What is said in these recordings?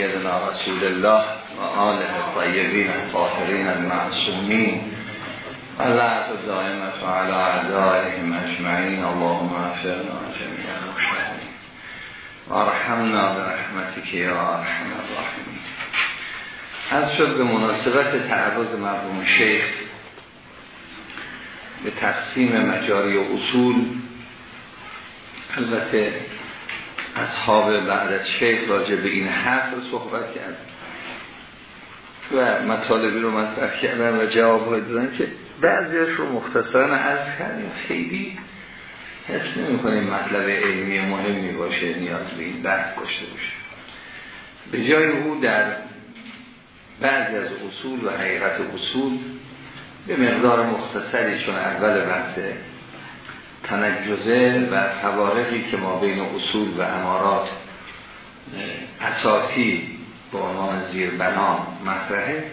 سیدنا رسول الله و آله طیبین الطاهرین المعصومین. و لعت دائمت و علی اعدائهم اجمعین. اللهم افرنا جميعا مشترین و ارحمنا برحمتك یا ارحم الراحمین. از شد به مناسبت تعرض مرحوم شیخ به تقسیم مجاری و اصول البته اصحاب بعد از شیخ راجع به این حصر صحبت کرد. و مطالبی رو مطرح کردن و جواب دادن که بعضیش رو مختصرا از کردیم. خیلی حس نمی کنیم مطلب علمی مهمی باشه نیاز به این بحث داشته باشه. به جای او در بعضی از اصول و حقیقت اصول به مقدار مختصری چون اول بحث تنجزه و فوارقی که ما بین اصول و امارات اساسی به عنوان زیر بنا مطرحه.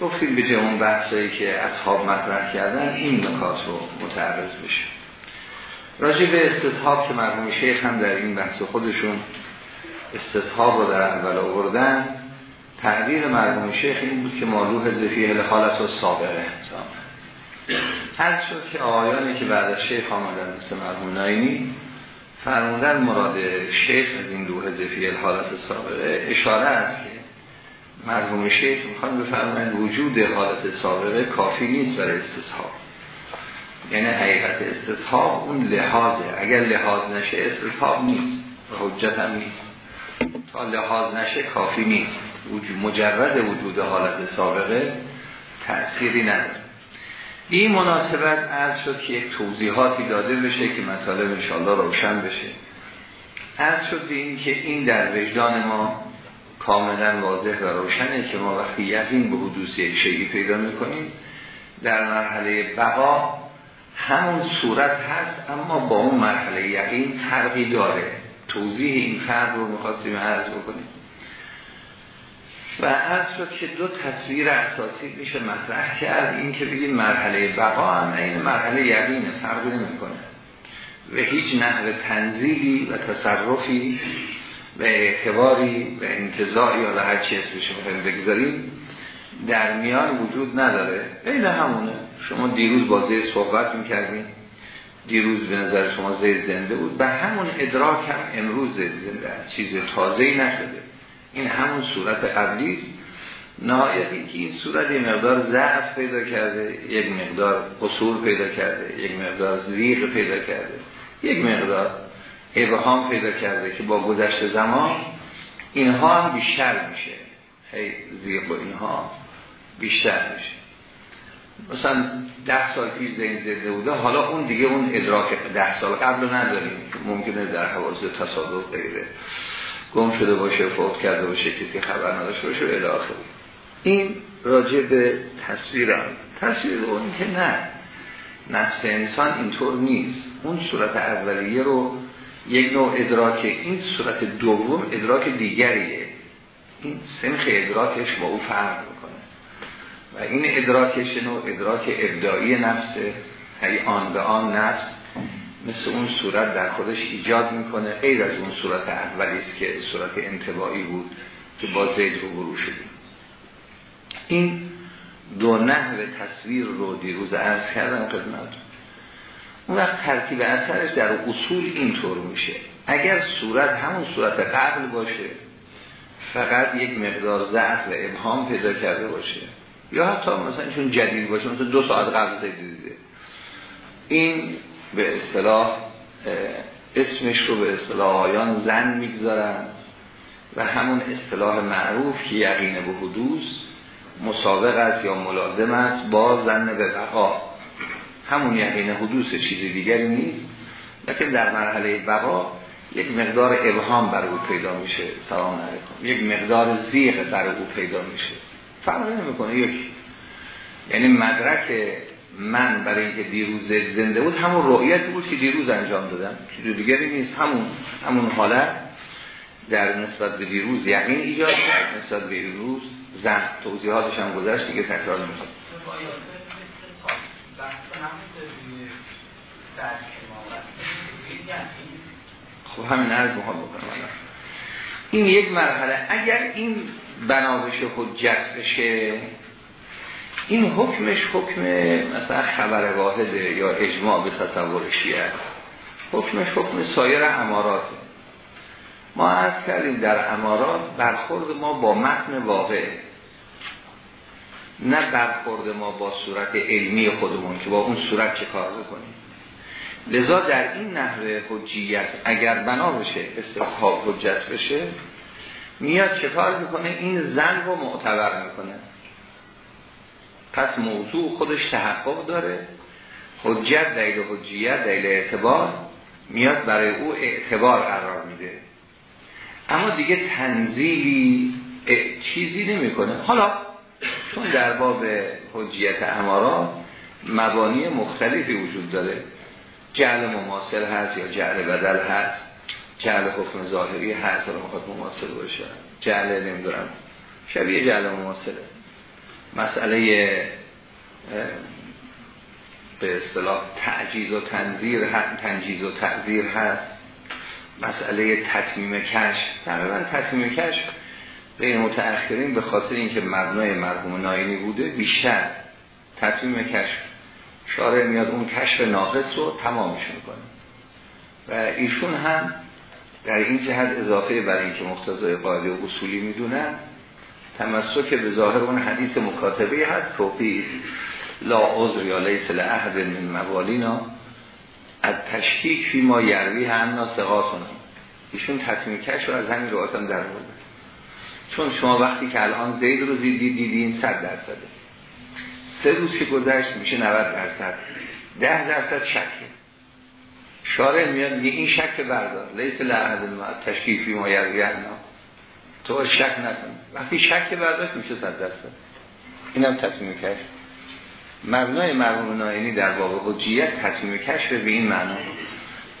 گفتیم به اون بحثایی که اصحاب مطرح کردن این نکات رو متعرض بشه. راجع به استصحاب که مرحوم شیخ هم در این بحث خودشون استصحاب رو در اول آوردن تعبیر مرحوم شیخ این بود که معلوح زفیه حالت و سابقه هر شد که آیانی که بعد از شیخ آمدن مثل مرحوم ناینی فرمودن مراد شیخ از این دوه زفی حالت سابقه. اشاره است که مرحوم شیخ می‌خوان بفرمایند وجود حالت سابقه کافی نیست برای استصحاب. یعنی حقیقت استصحاب اون لحاظه. اگر لحاظ نشه استصحاب نیست حجت هم نیست. تا لحاظ نشه کافی نیست. مجرد وجود حالت سابقه تأثیری نداره. این مناسبت از شد که یک توضیحاتی داده بشه که مطالب انشاءالله روشن بشه. از شد این که این در وجدان ما کاملا واضح و روشنه که ما وقتی یقین به حدوث یک شیعی پیدا می‌کنیم در مرحله بقا همون صورت هست اما با اون مرحله یقین فرقی داره. توضیح این فرق رو می‌خواستیم عرض بکنیم. و از شد که دو تصویر اساسی میشه مطرح کرد. این که بگیم مرحله بقا هم این مرحله یقینه فرقی نمی‌کنه. و هیچ نحو تنزیلی و تصرفی و اعتباری و انتظاری یا هر چی اسمش بگذاریم در میان وجود نداره. این همونه. شما دیروز با زید صحبت می‌کردیم. دیروز به نظر شما زید زنده بود. و همون ادراک هم امروز زید زنده چیز تازه‌ای نشده. این همون صورت قبلی است. نهایتی که این صورت یک مقدار ضعف پیدا کرده یک مقدار قصور پیدا کرده یک مقدار زریق پیدا کرده یک مقدار ابهام پیدا کرده که با گذشت زمان اینها هم بیشتر میشه. هی زیق و اینها بیشتر میشه. مثلا ده سال پیش زین زده بوده حالا اون دیگه اون ادراک ده سال قبل نداریم. ممکنه در حواظ تصادف غیره گم شده باشه فوت کرده باشه کسی خبر نداشته باشه به الاخر این راجع به تصویر هم تصویر اون که نه. نفس انسان اینطور نیست. اون صورت اولیه رو یک نوع ادراک این صورت دوم ادراک دیگریه. این سنخ ادراکش با او فرق می‌کنه. و این ادراکش نوع ادراک ابداعی نفسه. هی آن به آن نفس. مثل اون صورت در خودش ایجاد می‌کنه غیر از اون صورت اولی است که صورت انتباعی بود که با زید رو برو شدیم. این دو نحو تصویر رو دیروز عرض کردم خدمت اون وقت ترتیب اثرش در اصول اینطور میشه. اگر صورت همون صورت قبل باشه فقط یک مقدار ضعف و ابهام پیدا کرده باشه. یا حتی مثلا چون جدید باشه مثلا دو ساعت قبل زید دیده. این به اصطلاح اسمش رو به اصطلاح آیان زن می‌گذارن و همون اصطلاح معروف که یقین به حدوث مسابق است یا ملازم است با زن به بقا. همون یقین حدوث چیزی دیگری نیست لیکن در مرحله بقا یک مقدار ابهام بر او پیدا میشه. سلام علیکم. یک مقدار زیغ بر او پیدا میشه. فرق نمی‌کنه. یک یعنی مدرک من برای اینکه دیروز زنده بود همون رؤیت بود که دیروز انجام دادم. چیز دیگری نیست همون همون حالت. در نسبت به دیروز یقین ایجاد کرد نسبت به دیروز زن توضیحاتش هم گذشت دیگه تکرار نمیشه خب همین عرض می‌خوام بکنم. این یک مرحله. اگر این بنابش حجت بشه این حکمش حکم مثلا خبر واحده یا اجماع به تصور شیعه. حکمش حکم سایر اماراته ما از کردیم در امارات برخورد ما با متن واقع. نه برخورد ما با صورت علمی خودمون که با اون صورت چه کار بکنیم. لذا در این نحوه حجیت اگر بنا بشه استخاب حجت بشه میاد چه کار می‌کنه؟ این زن رو معتبر می‌کنه. پس موضوع خودش تحقق داره. حجت دلیل حجیت دلیل اعتبار میاد برای او اعتبار قرار میده. اما دیگه تنزیلی چیزی نمی‌کنه. حالا چون در باب حجیت امارات مبانی مختلفی وجود داره. جعل مماثل هست یا جعل بدل هست. جعل حکم ظاهری هست. رو مخواد مماثل باشه. جعل نمی‌دونم. شبیه جعل مماثله. مسئله به اصطلاح تعجیز و تنظیر تنجیز و تعذیر هست. مسئله تطمیم کش تقریبا تطمیم کش به متأخرین به خاطر اینکه مبنای مرحوم ناینی بوده بیشتر تطمیم کش شارع میاد اون کشف ناقص رو تمامش می‌کنه. و ایشون هم در این جهت اضافه برای اینکه مختزای قاعده و اصولی می‌دونن تمسک به ظاهر اون حدیث مکاتبه هست توفی لا عذر یا لیس لعهد من موالینا. از تشکیک فی ما یروی هم سقاتون ایشون تصمیم کش رو از همین رواتان در بوده چون شما وقتی که الان زید رو زیدی دیدین صد درصده سه روز که گذشت میشه 90 درصد. ده درصد شکه شارع میاد میگه این شک بردار. لیس لعهد تشکیفی ما یروی تو شک نکن. وقتی شک برداشت میشه صد درصد. اینم تصمیم کش مبنای مرحوم ناینی در باب حجیت تصمیم کشف به این معنا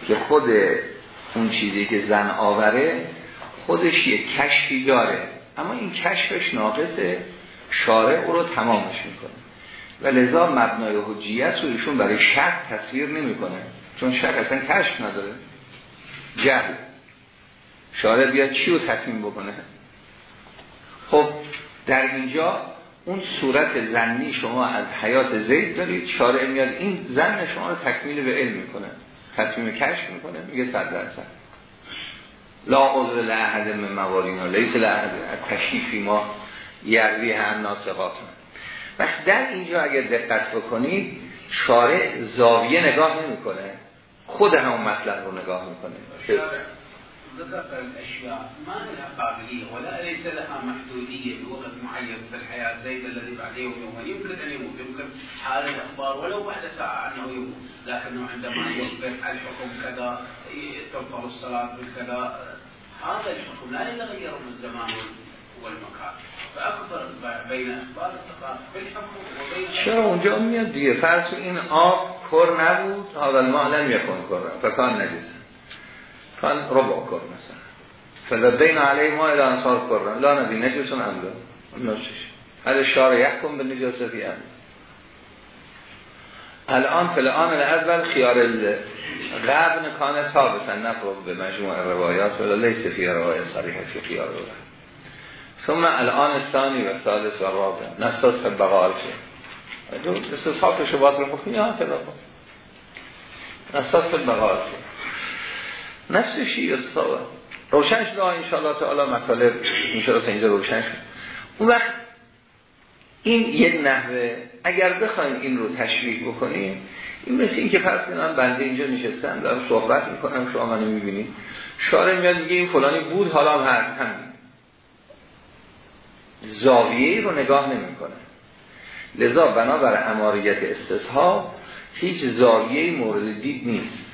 که خود اون چیزی که زن آوره خودش یک کشفی داره. اما این کشفش ناقصه شارع او رو تمامش می‌کنه. و لذا مبنای حجیت رو ایشون برای شک تصویر نمی‌کنه. چون شک اصلا کشف نداره. جهل. شارع بیاد چی رو تصمیم بکنه؟ خب در اینجا اون صورت زنی شما از حیات زید دارید شارع میاد این زن شما رو تکمیل به علم می‌کنه تصمیم کشف می‌کنه میگه صد درصد. لا عذر لعهد من موالینا لیس لعهد تشریفی ما یروی هم ناسقاتون وقت در اینجا اگر دقت بکنید شارع زاویه نگاه نمی‌کنه خود همون مطلب رو نگاه می‌کنه. ذكر الأشياء ما لها قابلية ولا ليس لها محدودية بوقت معين في الحياة زيد الذي بعد يوم يوم يمكن أن يموت يمكن حالة أخبار ولو بعد ساعة أنه يموت. لكنه عندما يصبح الحكم كذا تبطل الصلاة بالكذا هذا الحكم لا يتغير من الزمان والمكان. فأكبر بين أخبار الثقافة بالحكم وبين چرا اونجا میاد دیگه فرض این آب کر نبود آب الماء لم یکن کر فکان نجس. فن ربع كر مثلا. فلبينا عليه ما إلى أنصار كرا لا نبي نجس عمله نجس هل الشارع يحكم بالنجاسة في أمر الآن في الآن الأول خيار الغابن كان ثابتا نفرض بمجموع الروايات ولا ليس في رواية صريحة في خيار الغبن ثم الآن الثاني والثالث والرابع. نستصحب بغال فيه استصحاب شباط المخيات نستصحب بغال فيه شد نفسشی اتصابه روشن شده انشاءالله تعالی مطالب انشاءالله اینجا روشن شد. اون وقت این یک نحوه اگر بخوایم این رو تشریح بکنیم این مثل این که فرض کنم بنده اینجا نشستم دارم صحبت می‌کنم شما منو می‌بینید. شارع میاد میگه این فلانی بود حالا هم هست همین. زاویه رو نگاه نمی‌کنه. لذا بنابر اماریت استصحاب هیچ زاویه مورد دید نیست.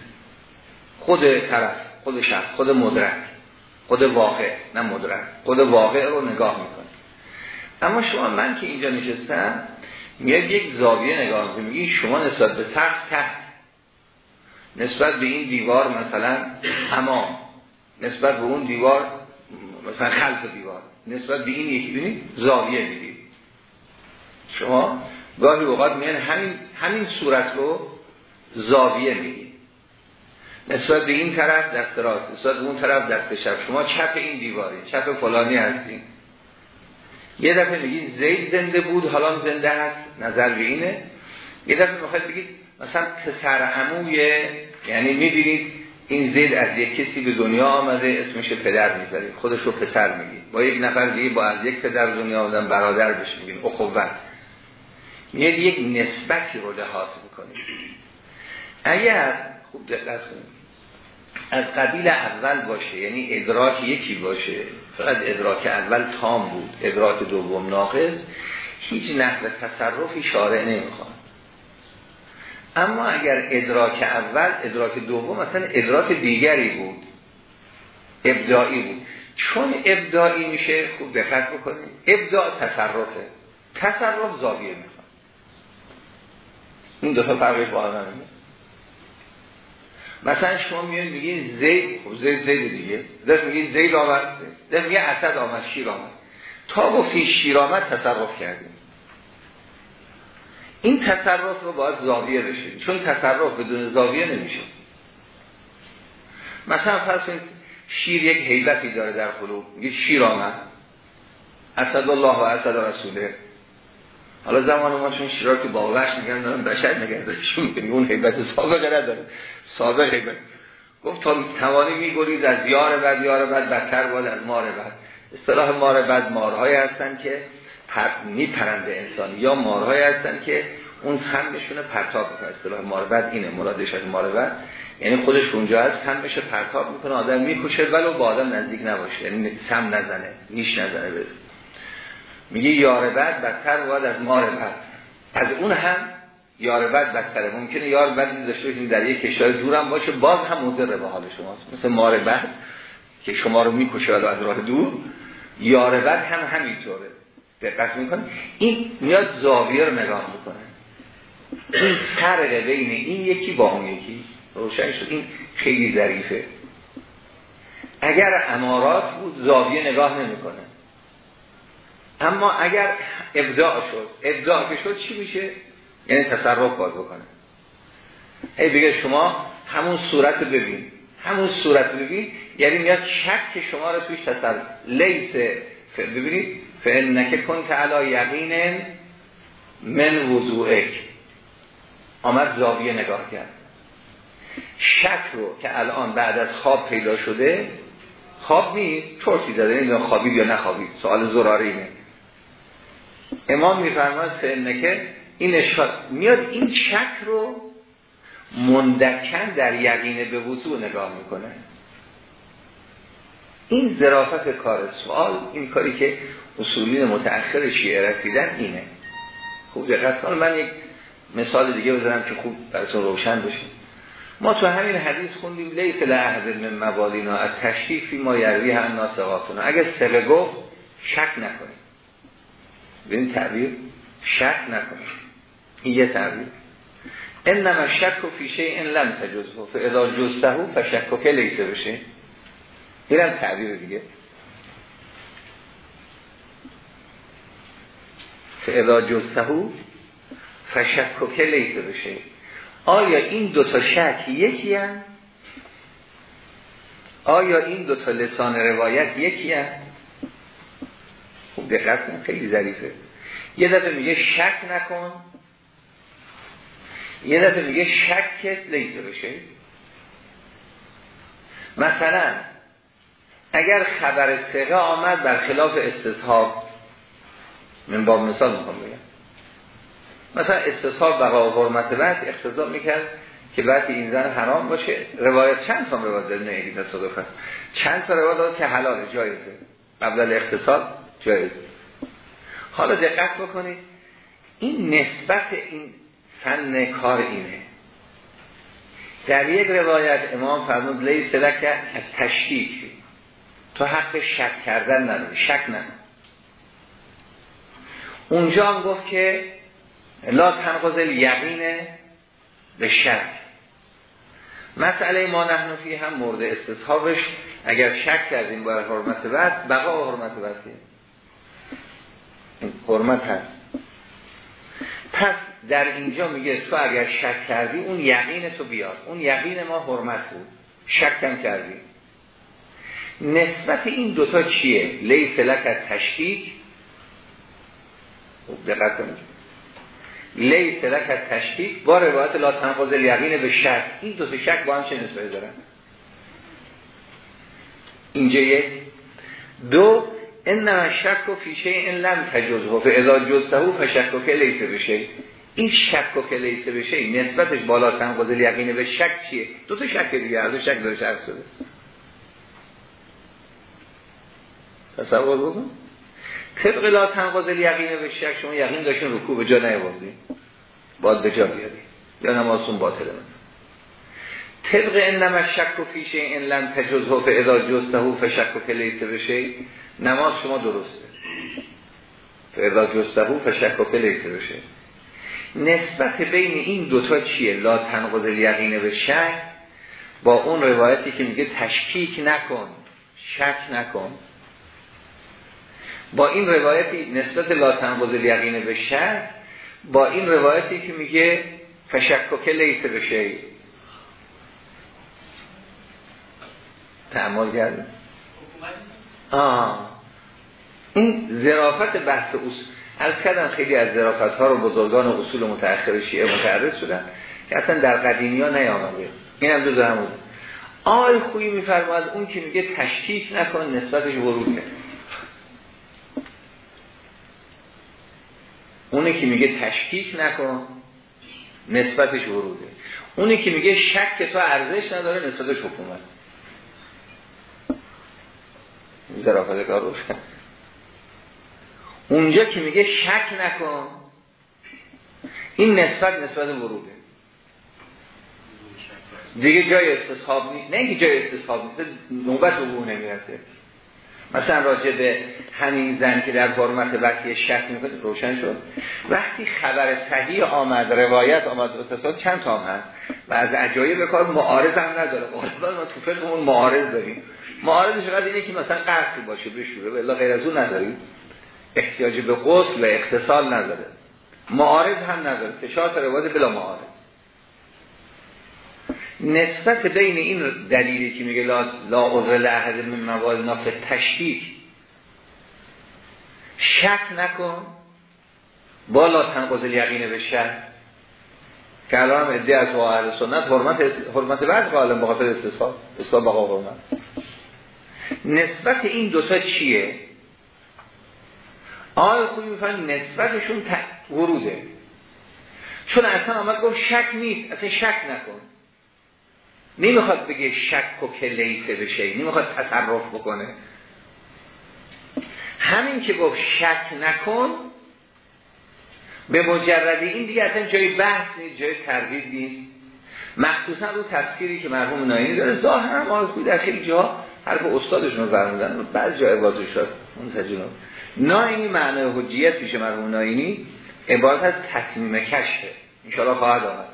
خود طرف خود شخص خود مدرک خود واقع نه مدرک. خود واقع رو نگاه می‌کنه. اما شما من که اینجا نشستم میاد یک زاویه نگاه می‌کنه. میگی شما نسبت به تخت تحت. نسبت به این دیوار مثلا امام نسبت به اون دیوار مثلا خلف دیوار. نسبت به این یکی بینید زاویه می‌دید شما گاهی اوقات میان همین همین صورت رو زاویه می‌دید نسبت به این طرف دست راست نسبت به اون طرف دست چپ شما چپ این دیواری چپ فلانی هستین. یه دفعه میگید زید زنده بود حالا زنده هست. نظر به اینه. یه دفعه می‌خواید بگید مثلا پسر عموی یعنی می‌بینید این زید از یک کسی به دنیا آمده اسمش پدر می‌ذارید خودش رو پسر میگید با یک نفر دیگه با از یک پدر دنیا آمدن برادر بهش میگین اخوت. میاد یک نسبتی رو لحاظ می‌کنید. اگر خوب دقت کنید. از قبیل اول باشه یعنی ادراک یکی باشه. فقط ادراک اول تام بود ادراک دوم ناقص. هیچ نحو تصرفی شارع نمی‌خواد. اما اگر ادراک اول ادراک دوم مثلا ادراک دیگری بود ابداعی بود. چون ابداعی میشه خوب دقت بکنید. ابداع تصرفه. تصرف زاویه می‌خواد. این دو تا فرقش با هم مثلا شما میگید زید خب زید زید دیگه. دست میگید زید آمد دست میگه اسد آمد شیر آمد. تا گفتی شیر آمد تصرف کردیم. این تصرف رو باید زاویه بشه چون تصرف بدون زاویه نمیشه. مثلا فرض شیر یک حیبتی داره در قلوب. میگه شیر آمد. اسد الله و اسد رسوله. حالا زمان ما چون شیرا که وحش نگرد دارن بشر نگردشون می‌کنی اون حیبت سابقه نداره حیبت. گفت تا توانی میگرید از یار بد یار بد بدتر باید از مار بد اصطلاح مار بد مارهایی هستن که پر... میپرند انسان یا مارهایی هستن که اون سمشونه پرتاب می‌کنه اصطلاح مار بد اینه مرادش از مار بد یعنی خودش اونجا هست سمش پرتاب می‌کنه آدم می‌کشه ولو با آدم نزدیک نباشه. یعنی سم نزنه نیش نزنه بده میگه یار بد بدتر باید از مار بد. از اون هم یار بد بدتره. ممکنه یار بد داشته باشیم در یک کشور دورم باشه باز هم مضر به حال شماست. مثل مار بد که شما رو می‌کشه از راه دور یار بد هم همینطوره. دقت می‌کنه این میاد زاویه رو نگاه می‌کنه. این فرق بین این یکی با اون یکی روشن شد. این خیلی ظریفه اگر امارات بود زاویه نگاه نمی‌کنه. اما اگر ابداع شد ابداع که شد چی میشه؟ یعنی تصرف باید بکنه. هی بگه شما همون صورت ببین. همون صورت ببین یعنی میاد شک شما رو توش تصرف. لیس ببینید. فانک کنت علی یقین من وضوعک. آمد زاویه نگاه کرد. شک رو که الان بعد از خواب پیدا شده خواب نیست. چرتی زده نمی‌دونم خوابید یا نخوابید. سوال زراره اینه. امام میفرماید فعنکه این اشکال میاد این شک رو مندکن در یقینه به وضوع نگاه می‌کنه. این ظرافت کار سوال این کاری که اصولین متأخر شیعه رسیدن اینه. خوب دقت کن. من یک مثال دیگه بزنم که خوب براتون روشن بشه ما تو همین حدیث خوندیم لیس لعهد من موالینا از تشریفی ما یروی هم ناسقاتونا اگر سقه گفت شک نکنیم به این تعبیر شک نکنید این یه تعبیر. انما شک و فیشه این لم تجزه فاذا جزته فشک که لیسه بشه. این هم تعبیر دیگه. فاذا جزته فشک که لیسه بشه. آیا این دوتا شک یکی هم؟ آیا این دوتا لسان روایت یکی هم؟ دقت کن خیلی ظریفه. یه دفعه میگه شک نکن. یه دفعه میگه شکت لیزه بشه. مثلا اگر خبر سقه آمد بر خلاف استصحاب من با مثال می‌کنم بگم. مثلا استصحاب بقا حرمت بعد اختضاب می‌کرد که بعد این زن حرام باشه. روایت چند تا روایت داره؟ نه تصادفه چند تا روایت داد که حلال جایزه. قبل اختصاب جایز. حالا دقت بکنید. این نسبت این فن کار اینه. در یک روایت امام فرمود لی سلک از تشکیک تو حق شک کردن نداری شک نداری اونجا هم گفت که لا تنقض یقین به شک. مسئله ما نحنفی هم مورد استصحابش اگر شک کردیم باید حرمت بعد بقا حرمت بعد حرمت هست. پس در اینجا میگه تو اگر شک کردی اون یقین تو بیار. اون یقین ما حرمت بود. شکم کردی. نسبت این دوتا چیه؟ لیس لک تشکیک. خب، دقت کنید. لیس لک تشکیک با روایت لا تنقض الیقین به شک. این دو شک با هم چه نسبتی دارن؟ اینجا یک دو این شک و فیشه این لم تجزه فاذا جزته فشک و که لیسه بشه این شک و که لیسه بشه نسبتش بالا تنقض یقینه به شک چیه؟ دو تا شک دیگه از شک داره شک شده. تصور بکن. طبق لا تنقض یقینه به شک شما یقین داشتین رکوع به جا نیاوردین. باید به جا بیاری. یا نمازتون باطله مثلا. طبق انما شک و فیشه این لم تجزه فاذا جزته فشک و که لیسه بشه نماز شما درسته. فعلا جستهو فشک و پلیته بشه نسبت بین این دوتا چیه؟ لا تنقض الیقین به شک. با اون روایتی که میگه تشکیک نکن شک نکن. با این روایتی نسبت لا تنقض الیقین به شک با این روایتی که میگه فشک و لیته بشه تعمال کرده آه. این ظرافت بحث اصول. از کردم خیلی از ظرافت ها رو بزرگان و اصول متأخر شیعه متعرض شدن که اصلا در قدیمی ها نیامده. این هم دو همون. آقای خویی میفرماد اون که میگه تشکیک نکن نسبتش ورود اونی که میگه تشکیک نکن نسبتش وروده اونی که میگه شک تو ارزش نداره نسبتش حکومت. ظرافت کار روشن اونجا که میگه شک نکن این نسبت نسبت وروده. دیگه جای استصحاب نیست نه اینکه جای استصحاب نیست نوبت وقوع نمی‌رسه. مثلا راجع به همین زن که در حرمت وقتی شک می‌کنه روشن شد. وقتی خبر صحیح آمد روایت آمد اتصال چند تا هست. و از عجایب کار معارض هم نداره. ما تو فقهمون معارض داریم. معارضش فقط اینه که مثلا قرصی باشه بشوره ولی غیر از اون نداریم احتیاج به غسل و اختصال نداره. معارض هم نداره. تشارت روایت بلا معارض. نسبت بین این دلیلی که میگه لا, لا عذر لحظه من موال ناف تشکیک شک نکن. بالا تنقض یقینه به شک. که الان هم از اهل سنت حرمت حرمت بعد قائل بخاطر استصحاب استصحاب بقا حرمت. نسبت این دوتا چیه؟ آقای خوبی می‌فهمن نسبتشون وروده چون اصلا آمد گفت شک نیست اصلا شک نکن. نمی‌خواد بگه شک و کلیسه بشه نمی‌خواد تصرف بکنه. همین که گفت شک نکن به مجرد این دیگه اصلا جای بحث نیست جای تردید نیست. مخصوصا رو تفسیری که مرحوم ناینی داره. ظاهرا آرزوی در خیلی جا حرف استادشون رو فرمودن بعض جای واضح شد اون سجنون ناینی معنی حجیت پیش مرحوم ناینی عبارت از تصمیم کشفه انشاءالله خواهد آمد.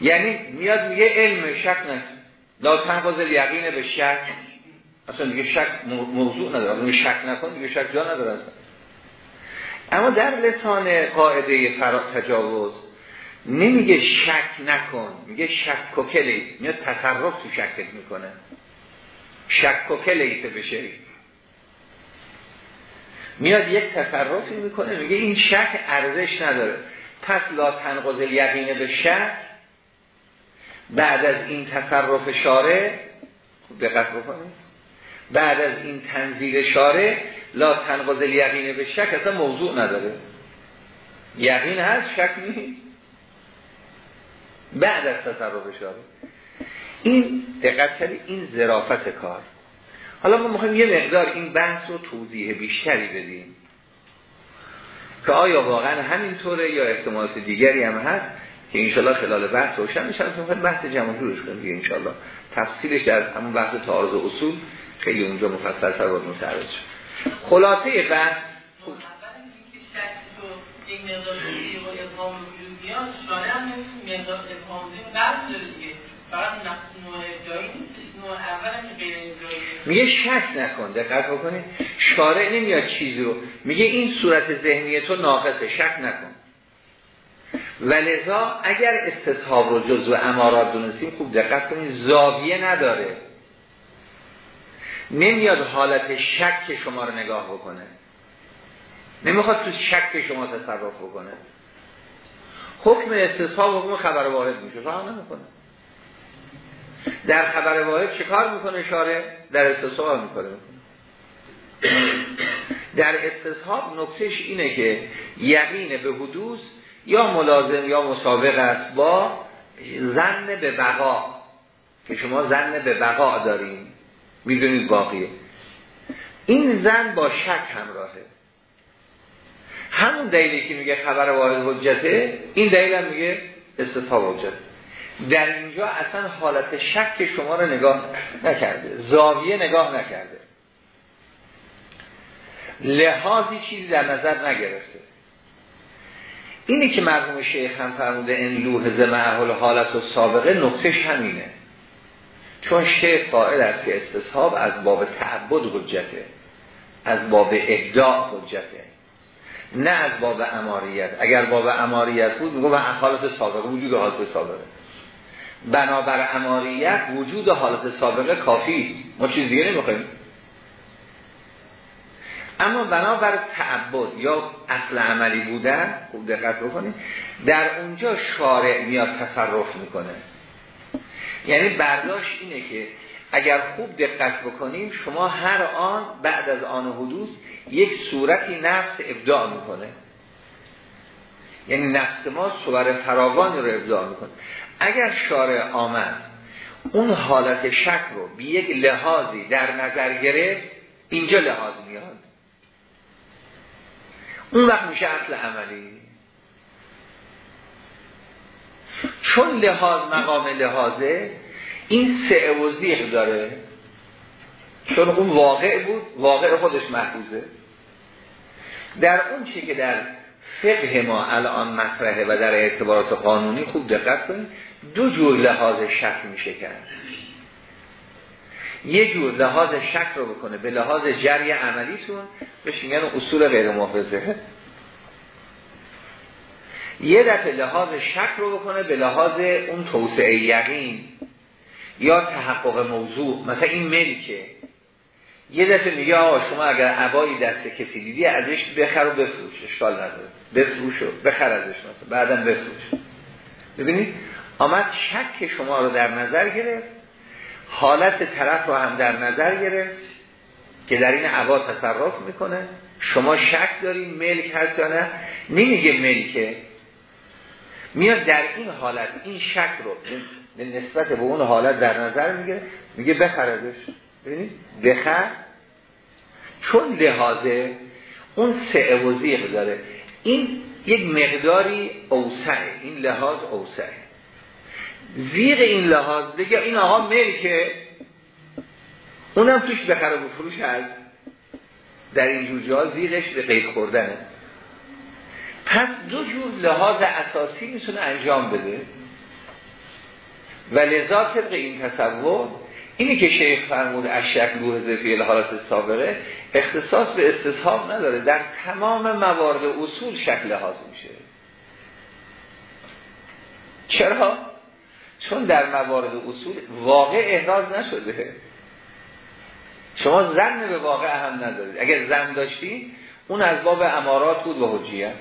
یعنی میاد میگه علم شک نه. لا تنقض یقین به شک. اصلا میگه شک موضوع نداره. میگه شک نکن میگه شک جا نداره اصلا. اما در لسان قاعده فرا تجاوز نمیگه شک نکن میگه شک و میاد تصرف تو شکت می‌کنه. شک و کلیت بشه میاد یک تصرفی می‌کنه میگه این شک ارزش نداره. پس لا تنقض یقینه به شک بعد از این تصرف شاره خوب دقت بکنید. بعد از این تنزیل شاره لا تنقض یقینه به شک اصلا موضوع نداره. یقین هست شک نیست. بعد از تصرف شاره این دقت این ظرافت کار. حالا ما می‌خوایم یه مقدار این بحث رو توضیح بیشتری بدیم. که آیا واقعا همینطوره یا احتمالات دیگری هم هست؟ که انشالله خلال بحث روشن میشه. می‌خوایم بحث جمعی روش کنیم انشالله تفصیلش در همون بحث تعارض اصول خیلی اونجا مفصل تر بود متعرض شد خلاصه بحث خب یک مقدار فقط نوع جایی نوع اول که غیر میگه شک نکن دقت بکنید شارع نمیاد چیزی رو. میگه این صورت ذهنی تو ناقصه شک نکن. ولذا اگر استصحاب رو جزو امارات دونستیم خوب دقت کنید زاویه نداره. نمیاد حالت شک شما رو نگاه بکنه. نمی‌خواد تو شک شما تصرف بکنه. حکم استصحاب حکم خبر واحد میشه. فهم نمی‌کنه. در خبر واحد چه کار می‌کنه شاره در استصحاب می‌کنه. در استصحاب نکتهش اینه که یقین به حدوث یا ملازم یا مسابق است با زن به بقا که شما زن به بقا داریم می‌دونید باقیه. این زن با شک همراهه. همون دلیلی که میگه خبر واحد حجته این دلیل هم میگه استصحاب حجت. در اینجا اصلا حالت شک شما رو نگاه نکرده زاویه نگاه نکرده. لحاظی چیزی در نظر نگرفته. اینی که مرحوم شیخ هم فرموده این لوحظه معهل حالت و سابقه نقطش همینه. چون شیخ قائل است که استصحاب از باب تعبد حجته از باب ابداع حجته. نه از باب اماریت. اگر باب اماریت بود میگو به حالت سابقه وجود حالت سابقه. بنابر اماریت وجود حالت سابقه کافی. ما چیز دیگه نمی‌خوایم. اما بنابر تعبد یا اصل عملی بودن خوب دقت بکنید در اونجا شارع میاد تصرف می‌کنه. یعنی برداشت اینه که اگر خوب دقت بکنیم شما هر آن بعد از آن حدوث یک صورتی نفس ابداع می‌کنه. یعنی نفس ما صور فراوانی رو ابداع می‌کنه. اگر شارع آمد اون حالت شک رو به یک لحاظی در نظر گرفت اینجا لحاظ میاد. اون وقت میشه اصل عملی. چون لحاظ مقام لحاظه این سه وزیق داره. چون اون واقع بود واقع خودش محفوظه. در اون چی که در فقه ما الان مطرحه و در اعتبارات قانونی خوب دقت کنید دو جور لحاظ شک میشه کرد. یه جور لحاظ شک رو بکنه به لحاظ جری عملیتون بهش میگن اصول غیر محفظه یه دفعه لحاظ شک رو بکنه به لحاظ اون توسعه یقین. یا تحقق موضوع مثلا این ملکه. یه دفعه میگه آقا شما اگر عبایی دست کسی دیدی ازش بخر و بفروش. اشکال نداره. بفروش و بخر ازش مثلا. بعدا بفروش. ببینید آمد شک شما رو در نظر گرفت. حالت طرف رو هم در نظر گرفت که در این عبا تصرف می‌کنه. شما شک دارین ملک هست یا نه؟ نمیگه ملکه. میاد در این حالت این شک رو به نسبت به اون حالت در نظر میگه میگه بخردش ببینید بخر. چون لحاظه اون سه وزیق داره. این یک مقداری اوسعه این لحاظ اوسعه. زیغ این لحاظ بگه این آقا ملکه. اونم توش بخره و فروش هست. در این جور جا زیغش به قید خوردنه. پس دو جور لحاظ اساسی می‌تونه انجام بده. و لذا طبق این تصور اینی که شیخ فرمود از شکل و فی حالات سابقه اختصاص به استصحاب نداره. در تمام موارد اصول شکل لحاظ میشه. چرا؟ چون در موارد اصول واقع احراز نشده. شما زن به واقع هم ندارید. اگر زن داشتی اون از باب امارات بود و حجیه.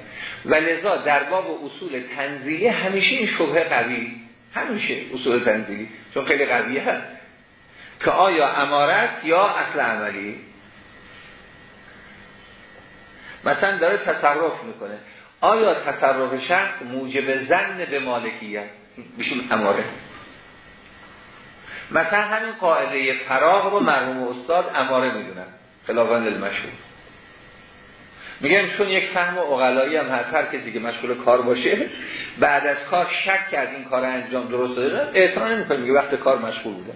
و لذا در باب اصول تنزیلی همیشه این شبه قوی. همیشه اصول تنزیلی چون خیلی قویه. هست که آیا امارت یا اصل عملی؟ مثلا داره تصرف می‌کنه. آیا تصرف شخص موجب زن به مالکیت؟ بشون اماره مثلا همین قاعده فراغ رو مرحوم استاد اماره می‌دونن. خلافاند المشهور. میگن چون یک فهم اقلایی هم هست هر کسی که مشغول کار باشه بعد از کار شک کرد این کار انجام درست داده اعتنا نمی‌کنه میگه وقت کار مشغول بوده.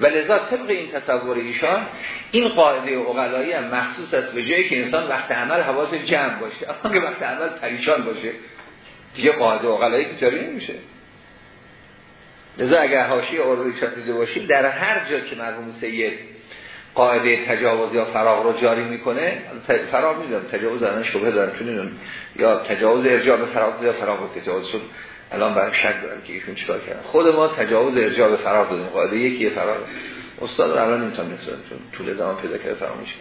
و لذا طبق این تصور ایشان این قاعده اقلایی هم مخصوص است به جایی که انسان وقت عمل حواس جمع باشه. اما که وقت عمل پریشان باشه دیگه قاعده اقلایی که جاری نمیشه. لذا اگر اروی دیده باشیم در هر جا که مرحوم سید قاعده تجاوز یا فراغ رو جاری می‌کنه فراغ می‌دونم تجاوز الان شبه دارم چون یا تجاوز ارجاع به فراغ یا فراغ به تجاوز شد الان برای شک دارم که ایشون چیکار کردن خود ما تجاوز ارجاع به فراغ دادیم. قاعده یکی فراغ. استاد الان نمی‌تونم نسبت چون طول زمان پیدا کرده میشه.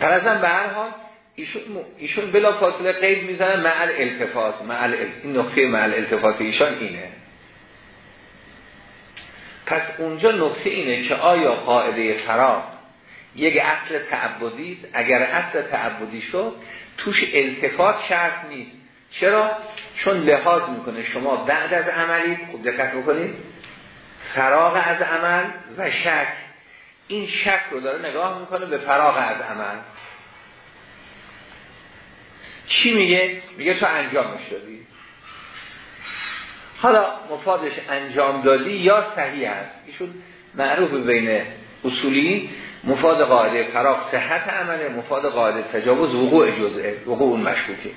قرضم به هر حال ایشون ایشون بلا فاصله قید می‌زنن معل التفات معل این نقطه معل التفات ایشان اینه. پس اونجا نقطه اینه که آیا قاعده فراغ یک اصل تعبدی است. اگر اصل تعبدی شد توش التفات شرط نیست. چرا؟ چون لحاظ می‌کنه. شما بعد از عملی خوب دقت بکنید فراغ از عمل و شک. این شک رو داره نگاه می‌کنه به فراغ از عمل. چی میگه؟ میگه تو انجامش دادی حالا مفادش انجام دادی یا صحیح است؟ ایشون معروف بین اصولی مفاد قاعده فراغ صحت عمله مفاد قاعده تجاوز وقوع جزئه وقوع اون مشکوکه.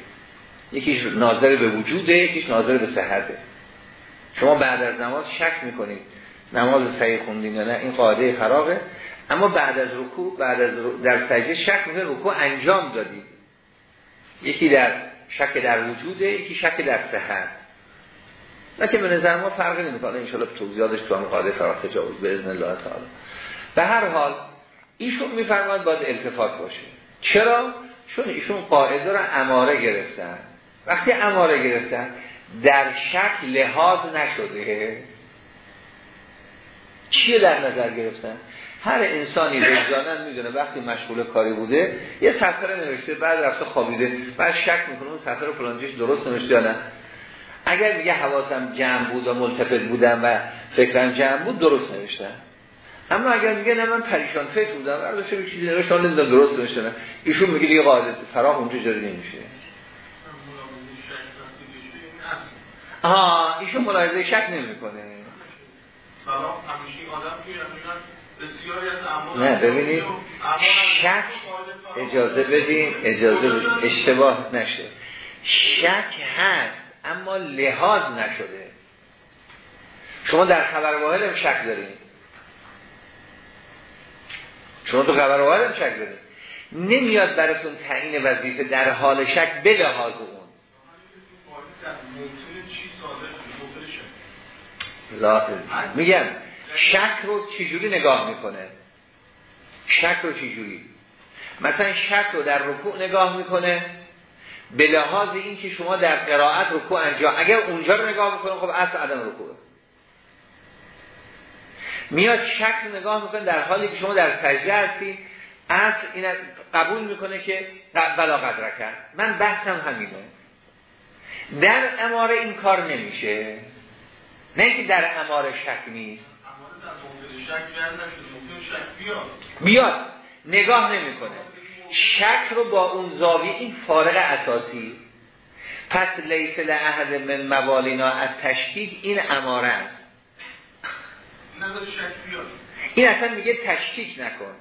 یکیش ناظر به وجوده یکیش ناظر به صحته. شما بعد از نماز شک می‌کنید نماز صحیح خوندین نه این قاعده فراغه. اما بعد از رکوع بعد از در سجده شک می‌کنید رکوع انجام دادید. یکی در شک در وجوده یکی شک در صحت. که به نظر ما فرقی نمی‌کنه. ان شاء الله توضیحاتش تو هم قاعده فراغ تجاوز به اذن الله تعالی. به هر حال ایشون میفرماید باید التفات باشه. چرا؟ چون ایشون قاعده رو اماره گرفتن. وقتی اماره گرفتن در شک لحاظ نشده. چیه در نظر گرفتن؟ هر انسانی وجدانن می‌دونه وقتی مشغول کاری بوده یه سفر نوشته بعد رفته خوابیده بعد شک می‌کنه اون سفر فلانجیش درست نوشته یا نه. اگر میگه حواسم جمع بود و ملتفت بودم و فکرم جمع بود درست نوشتم اما اگر میگه نه من پریشان فکر بودم برداشته به چیزی نوشتم نمی‌دونم درست نوشته ایشون میگه دیگه قاعده فراغ اونجا جاری نمیشه. آها ایشون ملاحظه شک نمی‌کنه. نه ببینید شک اجازه بدین اجازه بدین اشتباه نشه. شک هست اما لحاظ نشده. شما در خبر واحد هم شک دارید شما تو خبر هم شک دارید نمیاد براتون تعیین وظیفه در حال شک به لحاظ اون. میگم شک رو چجوری نگاه می‌کنه؟ شک رو چجوری؟ مثلا شک رو در رکوع نگاه می‌کنه به لحاظ این که شما در قرائت رکوع انجام اگر اونجا رو نگاه می‌کنه خب اصل عدم رکوع میاد شک رو نگاه می‌کنه در حالی که شما در سجده هستی. اصل این قبول می‌کنه که بلا قدر کرد من بحثم همینه. در اماره این کار نمیشه. نه که در اماره شک نیست بیاد. نگاه نمی‌کنه. شک رو با اون زاویه این فارق اساسی. پس لیس لعهد من موالینا از تشکیک این اماره است. این اصلا میگه تشکیک نکن.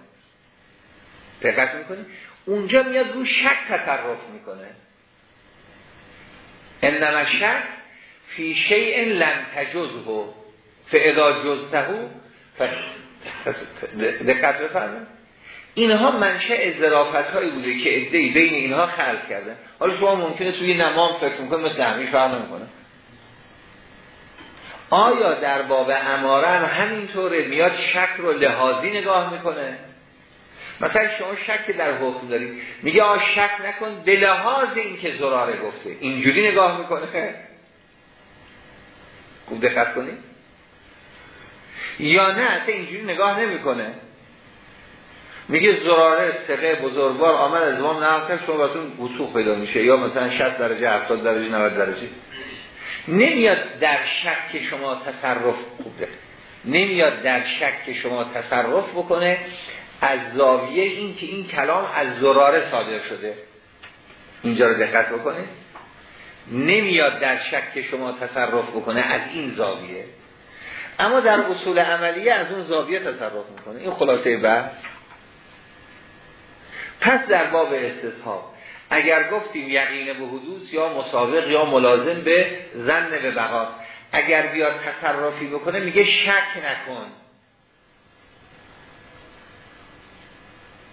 دقت می‌کنی؟ اونجا میاد رو شک تصرف می‌کنه. انما شک فی شیء لم تجزه فاذا جزته دقت بفرمایید. اینها منشه ازرافت هایی بوده که ادهی بین اینها خلق کرده حالا شما ممکنه توی نمام فکر می‌کنه مثل فرق نمی‌کنه. آیا در باب اماره هم همینطوره میاد شک رو لحاظی نگاه می‌کنه؟ مثلا شما شک در حکم دارید. میگه آ شک نکن به لحاظ این که زراره گفته. اینجوری نگاه می‌کنه. خوب دقت کنید. یا نه اصلا اینجوری نگاه نمی‌کنه. میگه زراره سقه بزرگوار آمد از امام نقل کرد شما باتون وسوق پیدا میشه. یا مثلا 60 درجه 70 درجه 90 درجه. نمیاد در شک شما تصرف خوبه نمیاد در شک شما تصرف بکنه از زاویه این که این کلام از زراره صادر شده. اینجا رو دقت بکنه. نمیاد در شک شما تصرف بکنه از این زاویه. اما در اصول عملیه از اون زاویه تصرف می‌کنه. این خلاصه بحث. پس در باب استصحاب اگر گفتیم یقین به حدوث یا مسابق یا ملازم به زن به بقا اگر بیاد تصرفی بکنه میگه شک نکن.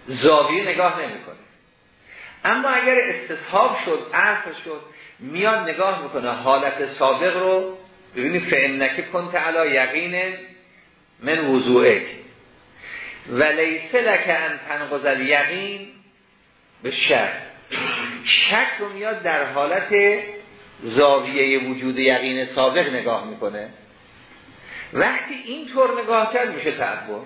زاویه نگاه نمی‌کنه. اما اگر استصحاب شد اصل شد میاد نگاه می‌کنه. حالت سابق رو ببینید فعنک کنت علا یقین من وضوعک و لیس لک ان تنقض یقین به شک. شک رو میاد در حالت زاویه وجود یقین سابق نگاه می‌کنه. وقتی اینطور نگاه کرد میشه تعبر.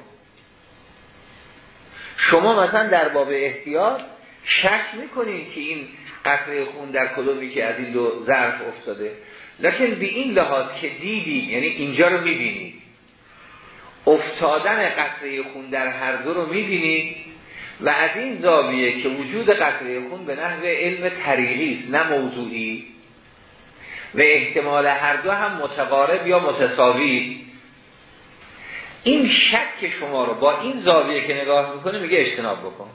شما مثلا در باب احتیاط شک می‌کنید که این قطره خون در کدومی که از این دو ظرف افتاده. لکن به این لحاظ که دیدید یعنی اینجا رو می‌بینید افتادن قطره خون در هر دو رو می‌بینید و از این زاویه که وجود قطره خون به نحو علم طریقی نه موضوعی و احتمال هر دو هم متقارب یا متساوی. این شک شما رو با این زاویه که نگاه می‌کنه میگه اجتناب بکن.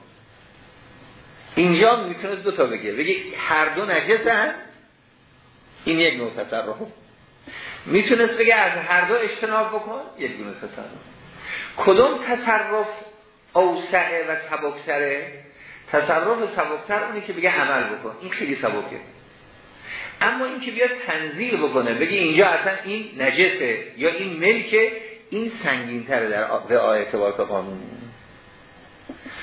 اینجا می‌تونه دو تا بگه. بگه هر دو نجسن این یک نوع تصرف. می‌تونست بگه از هر دو اجتناب بکن یک دونه تصرف. کدوم تصرف اوسعه و سبکتره. تصرف سبکتر اونی که بگه عمل بکن. این خیلی سبکه. اما این که بیاد تنزیل بکنه بگه اینجا اصلا این نجسه یا این ملکه این سنگین تره در رعایت با قانون.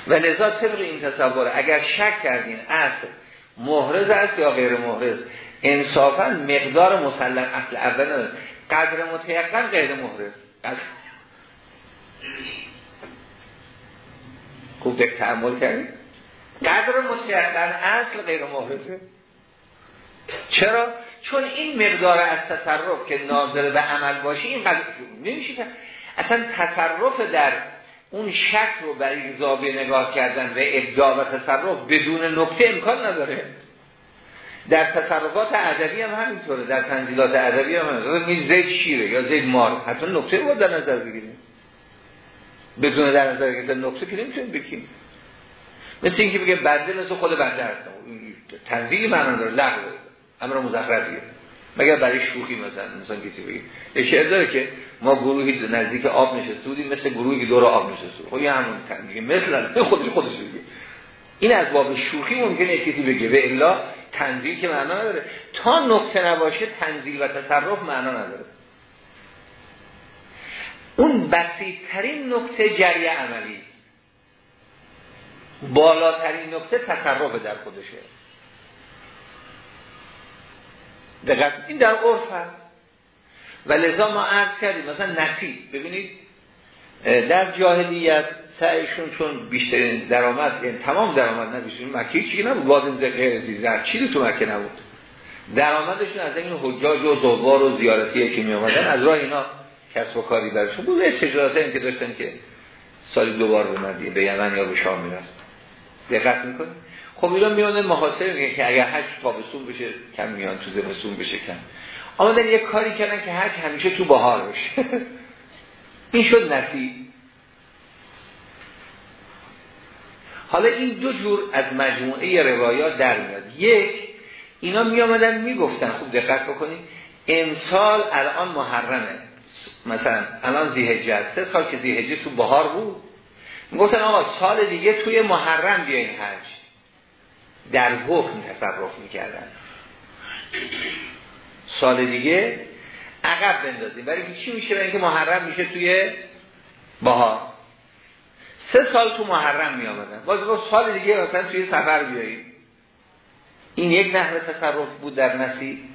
و لذا طبق این تصور اگر شک کردین اصل محرز است یا غیر محرز انصافا مقدار مسلم اصل اول نداره. قدر متیقن غیر محرز. خوب تحمل کردید قدر متیقن اصل غیر محرزه چرا؟ چون این مقدار از تصرف که ناظر به عمل باشه این قدر نمیشه اصلا تصرف در اون شک رو برای زاویه نگاه کردن و ابداع و تصرف بدون نکته امکان نداره. در تصرفات ادبی هم همینطوره در تنزیلات ادبی هم همینطوره. زید شیره یا زید مار. حتی نکته رو در نظر بگیریم. بدون در نظر گرفتن نکته که نمی‌تونیم بکیم. مثل اینکه بگه بنده مثل خود بنده هستم تنزیلی معنی داره لغو امر مزخرفیه. مگر برای شوخی مثلا مثلا کسی بگه. شعر داره که ما گروهی نزدیک آب نشسته بودیم مثل گروهی که دور آب نشسته خب یه همون میگه. مثلا خودش خودش بگه این از باب شوخی ممکنه کسی بگه. به الا تنزیل که معنا نداره. تا نقطه نباشه تنزیل و تصرف معنا نداره. اون بسیطترین نقطه جری عملی. بالاترین نقطه تصرف در خودشه. دقیق این در عرف هست. و لذا ما عرض کردیم مثلا نصیب. ببینید در جاهلیت سعیشون چون بیشترین درآمد یعنی تمام درآمد نه مکه چی نبود؟ وادن غیر زیزر چیزی تو مکه نبود؟ درآمدشون از این حجاج و زوار و زیارتی که می آمدن از راه اینا. کسب و کاری برشون بود تجارت هم که داشتن که سالی به مدینه به یمن یا به شام می‌رفت. دقت می‌کنه خب اینا میانه محاسبه میگه که اگر حج تابستون بشه کم میان تو زمستون بشه کم. آمدن یه کاری کردن که حج همیشه تو بهار بشه. این شد نصیب. حالا این دو جور از مجموعه روایات در میاد. یک اینا می آمدن می گفتن خوب دقت بکنید امسال الان محرمه. مثلا الان زیهجه سه سال که زیهجه تو بهار بود. گفتن آقا سال دیگه توی محرم بیاین حج. در حکم تصرف می‌کردن. سال دیگه عقب بندازیم. ولی چی میشه؟ برای اینکه محرم میشه توی بهار. سه سال تو محرم می آمدن باز سال دیگه مثلا توی سفر بیاییم. این یک نحوه تصرف بود در نسی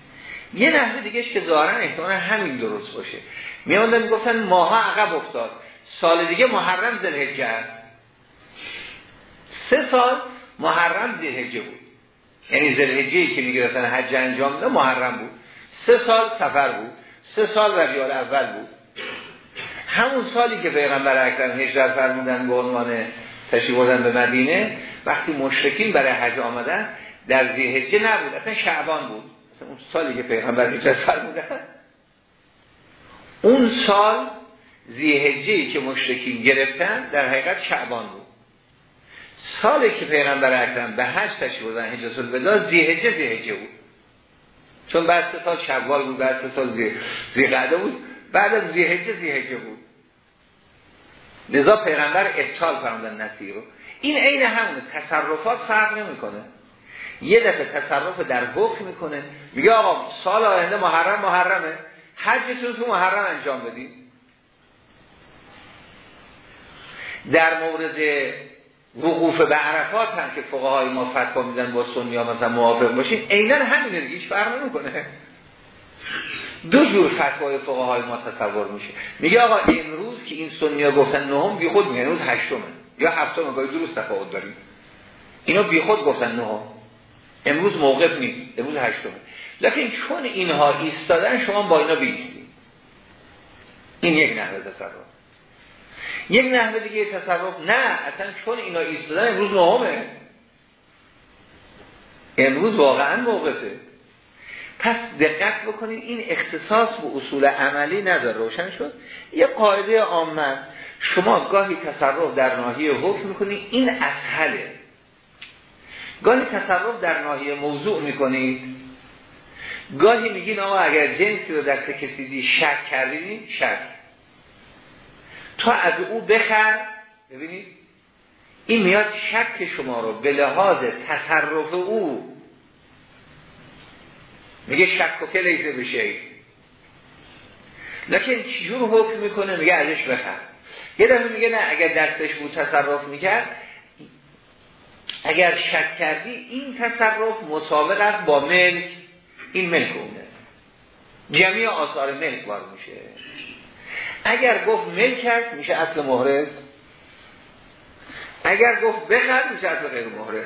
یه نحوه دیگهش که ظاهرا احتمال همین درست باشه. می آمدن می‌گفتن ماها عقب افتاد. سال دیگه محرم زلحجه سه سال محرم زلحجه بود. یعنی زلحجه که می‌گرفتن حج انجام ده محرم بود. سه سال سفر بود. سه سال ربیع اول بود. همون سالی که پیغمبر اکرم هجرت فرمودن به عنوان تشریف به مدینه وقتی مشرکین برای حج آمدن در زیهجه نبود. اصلا شعبان بود. اون سالی که پیغمبر هجرت فرمودن اون سال زیهجه که مشرکین گرفتن در حقیقت شعبان بود. سالی که پیغمبر اکرم به حج تشریف بردن هجرت الوداع زیهجه زیهجه بود. چون بعد سه سال شوال بود بعد سه سال زی, زی بود بعد از زیهجه زیهجه بود. لذا پیغمبر ابطال فرمودن نصیر رو. این عین همونه تصرفات فرق نمی‌کنه. یه دفعه تصرف در حکم می‌کنه. میگه آقا سال آینده محرم محرمه. حجتون تو محرم انجام بدید در مورد وقوف به عرفات هم که فقهای ما فتوا میدن با سنی مثلا موافق باشین عینا همینه دیگه هیچ فرق نمی‌کنه. دو جور فتوای فقهای ما تصور میشه. میگه آقا امروز که این سنی ها گفتن نهم بی خود میگن امروز هشتمه یا هفتمه گاهی درست تفاوت داریم. اینا بی خود گفتن نهم. امروز موقف نیست. امروز هشتمه. لکن چون اینها ایستادن شما با اینا بیستید. این یک نحوه تصرف. یک نحوه دیگه تصرف نه اصلا چون اینا ایستادن امروز نهمه. امروز واقعا موقفه. پس دقت بکنید این اختصاص به اصول عملی نداره. روشن شد؟ یه قاعده عامه شما گاهی تصرف در ناحیه حکم می‌کنید این اسهله. گاهی تصرف در ناحیه موضوع می‌کنید. گاهی میگین آقا اگر جنسی رو دست کسی دی شک کردید شک. تا از او بخر. ببینید این میاد شک شما رو به لحاظ تصرف او. میگه شک و که لیزه بشه لکن چجور حکم می‌کنه؟ میگه ازش بخر. یه دفعه میگه نه اگر دستش بود تصرف می‌کرد اگر شک کردی این تصرف مسابق است با ملک. این ملک اونه جمعی آثار ملک بار میشه. اگر گفت ملک هست میشه اصل محرز. اگر گفت بخر میشه اصل غیر محرز.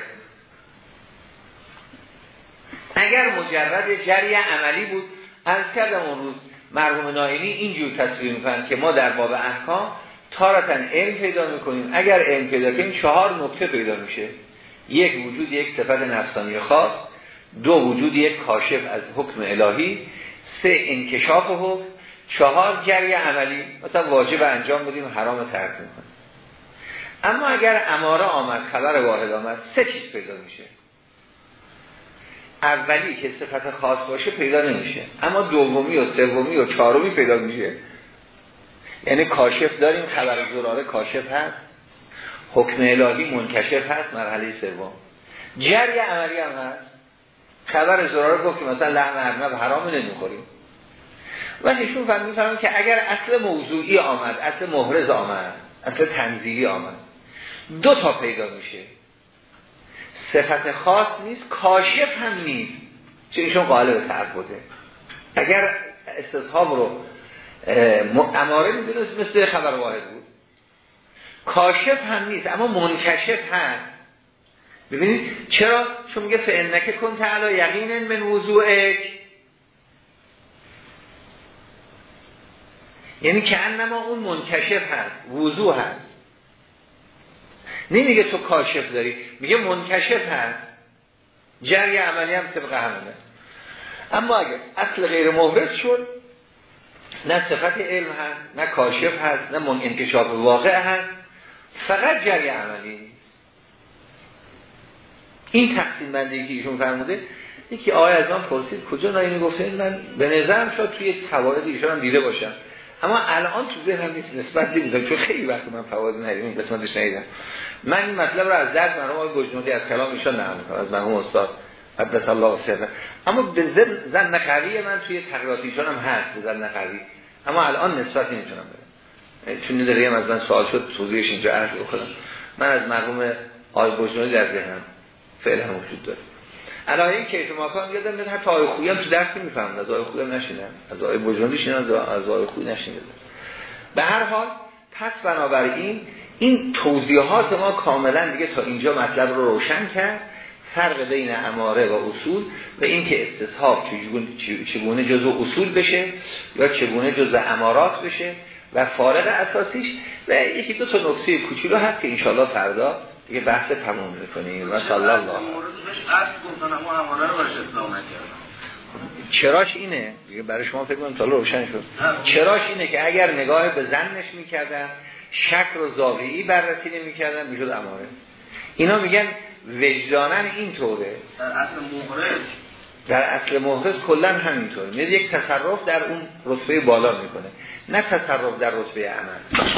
اگر مجرد جری عملی بود از کردم اون روز مرحوم نائینی اینجور تصویر می‌کنن که ما در باب احکام تارتن علم پیدا می‌کنیم. اگر علم پیدا کنیم چهار نکته پیدا میشه. یک وجود یک صفت نفسانی خاص دو وجود یک کاشف از حکم الهی سه انکشاف حکم چهار جری عملی. مثلا واجب انجام بدیم حرام ترک می‌کنیم. اما اگر اماره آمد خبر واحد آمد سه چیز پیدا میشه. اولی که صفت خاص باشه پیدا نمیشه. اما دومی و سومی و چهارمی پیدا میشه. یعنی کاشف داریم خبر زراره کاشف هست. حکم الهی منکشف هست مرحله سوم. جری عملی هم هست. خبر زراره گفت که مثلا لحم ارنب حرام نمی‌خوریم. و ایشون فهمید که اگر اصل موضوعی آمد اصل محرز آمد اصل تنزیلی آمد دو تا پیدا میشه. صفت خاص نیست کاشف هم نیست. چون ایشون قالب بوده. اگر استصحاب رو اماره می‌دونست مثل خبر واحد بود. کاشف هم نیست اما منکشف هست. ببینید چرا؟ چون میگه فعنکه کن تعالی یقینا من وضوعک. یعنی که انما اون منکشف هست وضوع هست. نمیگه تو کاشف داری میگه منکشف هست. جری عملی هم طبق همونه. اما اگر اصل غیر مورد شد نه صفت علم هست نه کاشف هست نه من انکشاف واقع هست. فقط جری عملی. این تقسیم بندی که ایشون فرموده یکی آیا از من پرسید کجا ناینی گفته من به نظرم شد توی فواید ایشون هم دیده باشم. اما الان تو ذهنم نیست نسبت نمیدم چون خیلی وقت من فواید ندیدم قسمتش ندیدم. من این مطلب رو از درد مرحوم آقای گجنودی از کلام ایشان نقل می‌کنم از مرحوم استاد قدس الله سره اما به زن نقوی من توی تقریرات ایشان هم هست به زن نقوی. اما الان نسبت نمی‌تونم بدم چون نداریم از من سوال شد توضیحش اینجا عرض بکنم. من از مرحوم آقای گجنودی در ذهنم فعلا وجود داره. علایه کیف ماکان یادم میاد حتی آقای خویی هم تو درس نمی‌فهمن از آقای خویی هم نشینن از آقای بجنودی شینن از آقای خویی نشینن به هر حال پس بنابراین این توضیحات ما کاملا دیگه تا اینجا مطلب رو روشن کرد. فرق بین اماره و اصول و اینکه استصحاب چگونه جزء اصول بشه یا چگونه جزء امارات بشه. و فارق اساسیش و یکی دو تا نکته کوچولو هست که انشالله فردا دیگه بحث تموم می‌کنیم. و صلی الله چراش اینه. برای شما فکر کنم تا روشن شد. چراش اینه که اگر نگاه به زنش می‌کردن شک رو زاویی بررسی نمی‌کردن می‌شد اماره. اینا میگن وجدانن اینطوره. در اصل محرز. در اصل محرز کلا همینطوره. میاد یک تصرف در اون رتبه بالا می‌کنه. نه تصرف در رتبه عمل.